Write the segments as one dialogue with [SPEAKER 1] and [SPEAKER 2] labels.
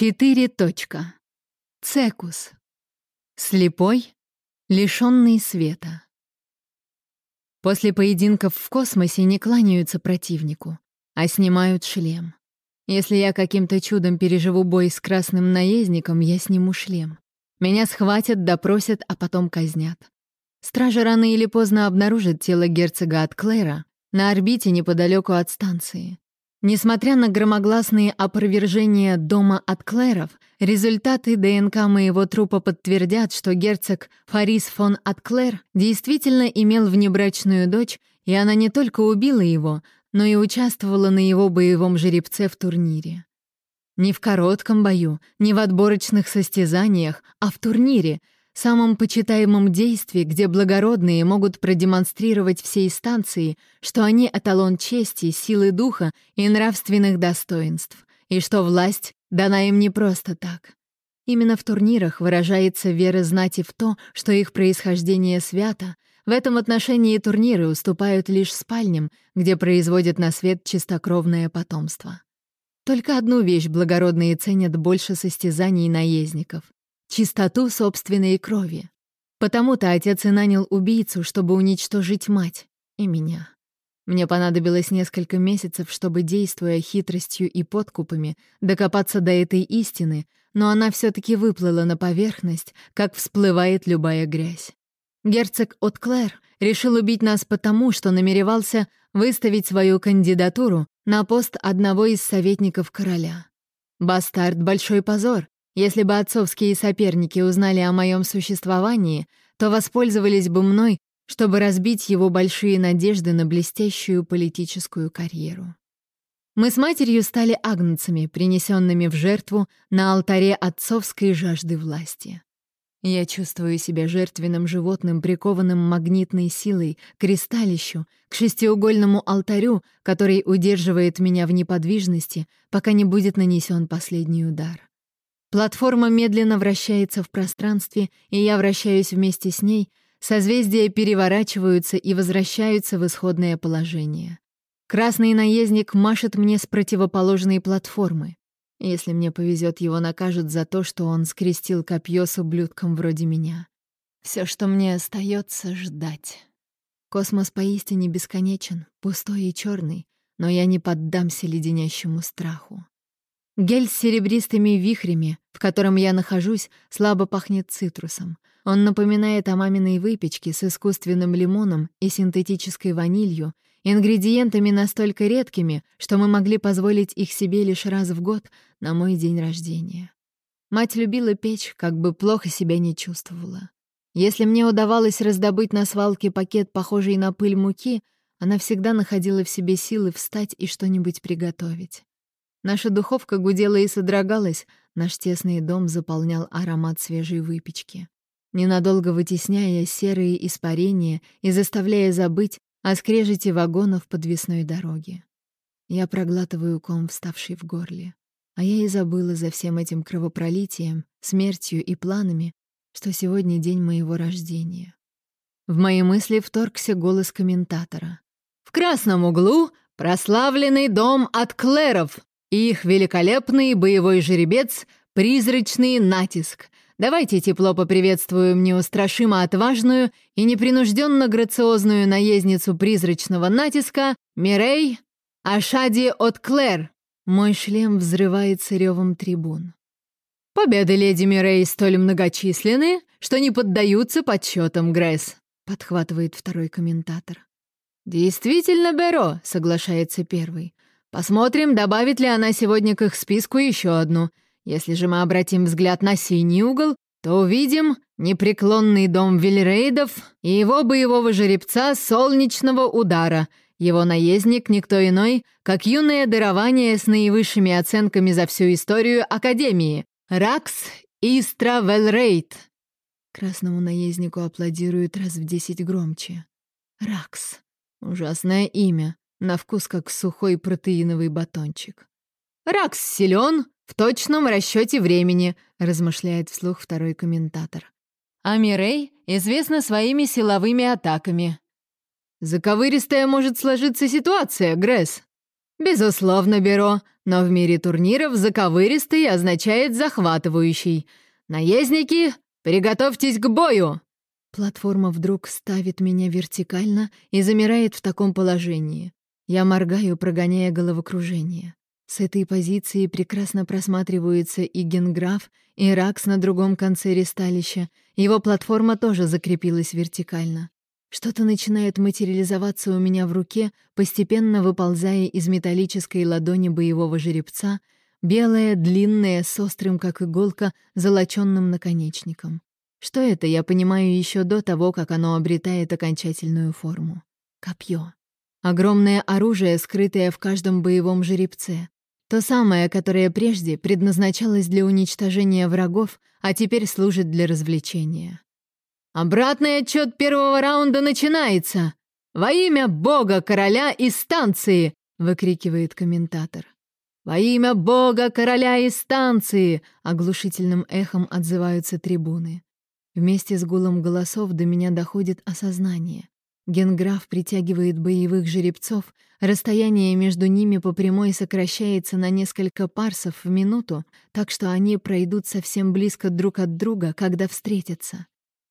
[SPEAKER 1] Четыре точка. Цекус. Слепой, лишённый света. После поединков в космосе не кланяются противнику, а снимают шлем. Если я каким-то чудом переживу бой с красным наездником, я сниму шлем. Меня схватят, допросят, а потом казнят. Стражи рано или поздно обнаружат тело герцога от Клэра на орбите неподалеку от станции. Несмотря на громогласные опровержения дома от Клэров, результаты ДНК моего трупа подтвердят, что герцог Фарис фон Атклер действительно имел внебрачную дочь, и она не только убила его, но и участвовала на его боевом жеребце в турнире. Не в коротком бою, не в отборочных состязаниях, а в турнире — самом почитаемом действии, где благородные могут продемонстрировать всей станции, что они эталон чести, силы духа и нравственных достоинств, и что власть дана им не просто так. Именно в турнирах выражается вера знати в то, что их происхождение свято, в этом отношении турниры уступают лишь спальням, где производят на свет чистокровное потомство. Только одну вещь благородные ценят больше состязаний наездников чистоту собственной крови. Потому-то отец и нанял убийцу, чтобы уничтожить мать и меня. Мне понадобилось несколько месяцев, чтобы, действуя хитростью и подкупами, докопаться до этой истины, но она все таки выплыла на поверхность, как всплывает любая грязь. Герцог Отклер решил убить нас потому, что намеревался выставить свою кандидатуру на пост одного из советников короля. Бастард — большой позор, если бы отцовские соперники узнали о моем существовании, то воспользовались бы мной, чтобы разбить его большие надежды на блестящую политическую карьеру. Мы с матерью стали агнцами, принесенными в жертву на алтаре отцовской жажды власти. Я чувствую себя жертвенным животным, прикованным магнитной силой к кристаллищу, к шестиугольному алтарю, который удерживает меня в неподвижности, пока не будет нанесен последний удар. Платформа медленно вращается в пространстве, и я вращаюсь вместе с ней, созвездия переворачиваются и возвращаются в исходное положение. Красный наездник машет мне с противоположной платформы. Если мне повезет, его накажут за то, что он скрестил копье с ублюдком вроде меня. Все, что мне остается, ждать. Космос поистине бесконечен, пустой и черный, но я не поддамся леденящему страху. Гель с серебристыми вихрями, в котором я нахожусь, слабо пахнет цитрусом. Он напоминает о маминой выпечке с искусственным лимоном и синтетической ванилью, ингредиентами настолько редкими, что мы могли позволить их себе лишь раз в год на мой день рождения. Мать любила печь, как бы плохо себя не чувствовала. Если мне удавалось раздобыть на свалке пакет, похожий на пыль муки, она всегда находила в себе силы встать и что-нибудь приготовить. Наша духовка гудела и содрогалась, наш тесный дом заполнял аромат свежей выпечки, ненадолго вытесняя серые испарения и заставляя забыть о скрежете вагонов подвесной дороги. Я проглатываю ком, вставший в горле. А я и забыла за всем этим кровопролитием, смертью и планами, что сегодня день моего рождения. В мои мысли вторгся голос комментатора. «В красном углу прославленный дом от Клэров, их великолепный боевой жеребец — призрачный натиск. Давайте тепло поприветствуем неустрашимо отважную и непринужденно грациозную наездницу призрачного натиска Мирей Ашади от Клэр. Мой шлем взрывается ревом трибун. «Победы леди Мирей столь многочисленны, что не поддаются подсчетам, Гресс», — подхватывает второй комментатор. «Действительно, Беро», — соглашается первый. Посмотрим, добавит ли она сегодня к их списку еще одну. Если же мы обратим взгляд на синий угол, то увидим непреклонный дом Вильрейдов и его боевого жеребца солнечного удара. Его наездник никто иной, как юное дарование с наивысшими оценками за всю историю Академии. Ракс Истра Велрейд. Красному наезднику аплодируют раз в десять громче. Ракс. Ужасное имя на вкус как сухой протеиновый батончик. «Ракс силен в точном расчете времени», — размышляет вслух второй комментатор. А Мирей известна своими силовыми атаками. «Заковыристая может сложиться ситуация, Гресс». «Безусловно, Беро, но в мире турниров заковыристый означает захватывающий. Наездники, приготовьтесь к бою!» Платформа вдруг ставит меня вертикально и замирает в таком положении. Я моргаю, прогоняя головокружение. С этой позиции прекрасно просматриваются и Генграф, и Ракс на другом конце ресталища. Его платформа тоже закрепилась вертикально. Что-то начинает материализоваться у меня в руке, постепенно выползая из металлической ладони боевого жеребца, белое, длинное, с острым, как иголка, золоченным наконечником. Что это, я понимаю еще до того, как оно обретает окончательную форму. Копье. Огромное оружие, скрытое в каждом боевом жеребце. То самое, которое прежде предназначалось для уничтожения врагов, а теперь служит для развлечения. «Обратный отчет первого раунда начинается! Во имя Бога, короля и станции!» — выкрикивает комментатор. «Во имя Бога, короля и станции!» — оглушительным эхом отзываются трибуны. Вместе с гулом голосов до меня доходит осознание. Генграф притягивает боевых жеребцов, расстояние между ними по прямой сокращается на несколько парсов в минуту, так что они пройдут совсем близко друг от друга, когда встретятся.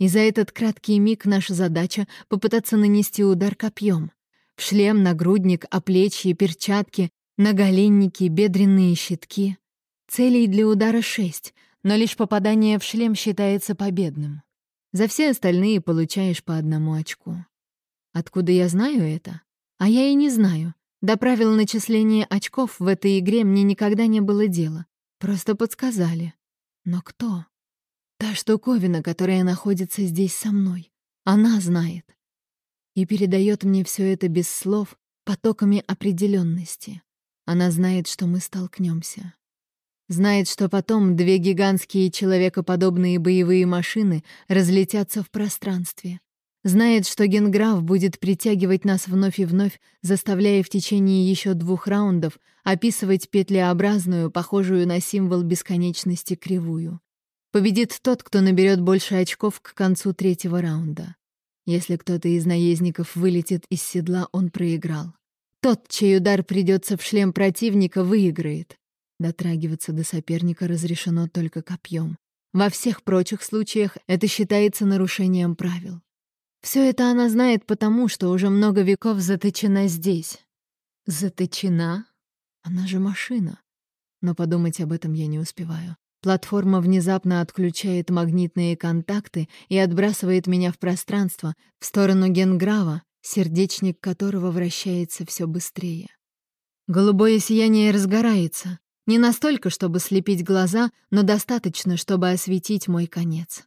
[SPEAKER 1] И за этот краткий миг наша задача — попытаться нанести удар копьем. В шлем, нагрудник, оплечье, перчатки, наголенники, бедренные щитки. Целей для удара шесть, но лишь попадание в шлем считается победным. За все остальные получаешь по одному очку. Откуда я знаю это? А я и не знаю. До правил начисления очков в этой игре мне никогда не было дела. Просто подсказали. Но кто? Та штуковина, которая находится здесь со мной. Она знает. И передает мне все это без слов, потоками определенности. Она знает, что мы столкнемся. Знает, что потом две гигантские человекоподобные боевые машины разлетятся в пространстве. Знает, что Генграф будет притягивать нас вновь и вновь, заставляя в течение еще двух раундов описывать петлеобразную, похожую на символ бесконечности кривую. Победит тот, кто наберет больше очков к концу третьего раунда. Если кто-то из наездников вылетит из седла, он проиграл. Тот, чей удар придется в шлем противника, выиграет. Дотрагиваться до соперника разрешено только копьем. Во всех прочих случаях это считается нарушением правил. Все это она знает потому, что уже много веков заточена здесь. Заточена? Она же машина. Но подумать об этом я не успеваю. Платформа внезапно отключает магнитные контакты и отбрасывает меня в пространство, в сторону Генграва, сердечник которого вращается все быстрее. Голубое сияние разгорается. Не настолько, чтобы слепить глаза, но достаточно, чтобы осветить мой конец.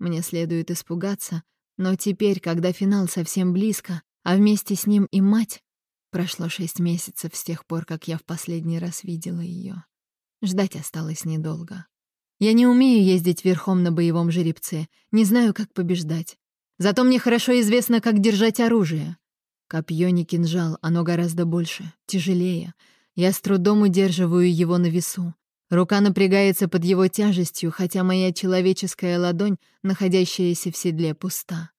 [SPEAKER 1] Мне следует испугаться, но теперь, когда финал совсем близко, а вместе с ним и мать, прошло шесть месяцев с тех пор, как я в последний раз видела ее. Ждать осталось недолго. Я не умею ездить верхом на боевом жеребце, не знаю, как побеждать. Зато мне хорошо известно, как держать оружие. Копье не кинжал, оно гораздо больше, тяжелее. Я с трудом удерживаю его на весу. Рука напрягается под его тяжестью, хотя моя человеческая ладонь, находящаяся в седле, пуста.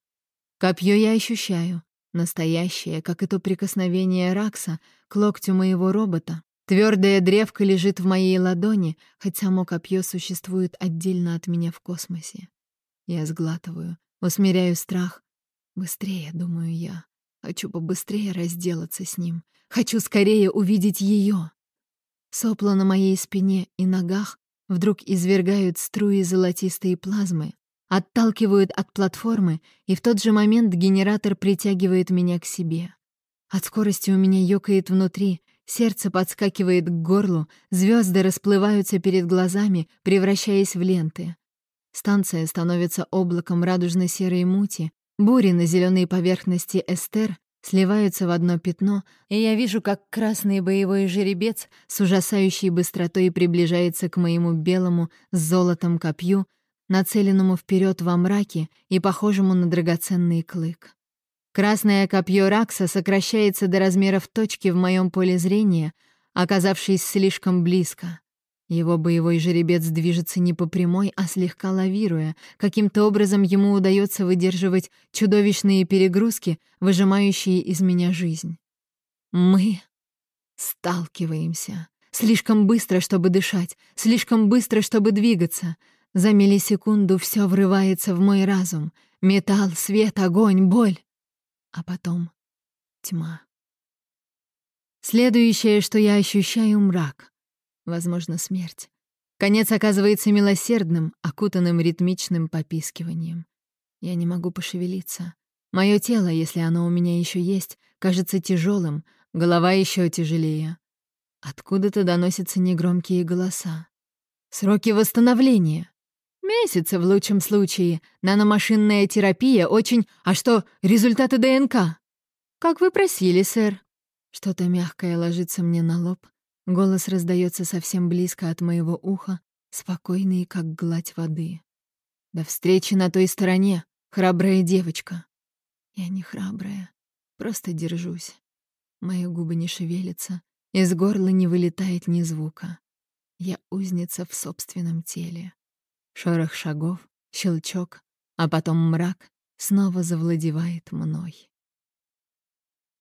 [SPEAKER 1] Копье я ощущаю, настоящее, как и то прикосновение Ракса к локтю моего робота. Твердая древка лежит в моей ладони, хоть само копье существует отдельно от меня в космосе. Я сглатываю, усмиряю страх. Быстрее, думаю я. Хочу побыстрее разделаться с ним. Хочу скорее увидеть ее. Сопла на моей спине и ногах вдруг извергают струи золотистой плазмы, отталкивают от платформы, и в тот же момент генератор притягивает меня к себе. От скорости у меня ёкает внутри, сердце подскакивает к горлу, звезды расплываются перед глазами, превращаясь в ленты. Станция становится облаком радужно-серой мути, бури на зеленой поверхности Эстер сливаются в одно пятно, и я вижу, как красный боевой жеребец с ужасающей быстротой приближается к моему белому с золотом копью, нацеленному вперед во мраке и похожему на драгоценный клык. Красное копье Ракса сокращается до размеров точки в моем поле зрения, оказавшись слишком близко. Его боевой жеребец движется не по прямой, а слегка лавируя. Каким-то образом ему удается выдерживать чудовищные перегрузки, выжимающие из меня жизнь. Мы Сталкиваемся. Слишком быстро, чтобы дышать, слишком быстро, чтобы двигаться. За миллисекунду все врывается в мой разум. Металл, свет, огонь, боль. А потом тьма. Следующее, что я ощущаю — мрак. Возможно, смерть. Конец оказывается милосердным, окутанным ритмичным попискиванием. Я не могу пошевелиться. Мое тело, если оно у меня еще есть, кажется тяжелым, голова еще тяжелее. Откуда-то доносятся негромкие голоса. Сроки восстановления. Месяцы в лучшем случае. Наномашинная терапия очень... А что, результаты ДНК? Как вы просили, сэр. Что-то мягкое ложится мне на лоб. Голос раздается совсем близко от моего уха, спокойный, как гладь воды. До встречи на той стороне, храбрая девочка. Я не храбрая, просто держусь. Мои губы не шевелятся, из горла не вылетает ни звука. Я узница в собственном теле. Шорох шагов, щелчок, а потом мрак снова завладевает мной.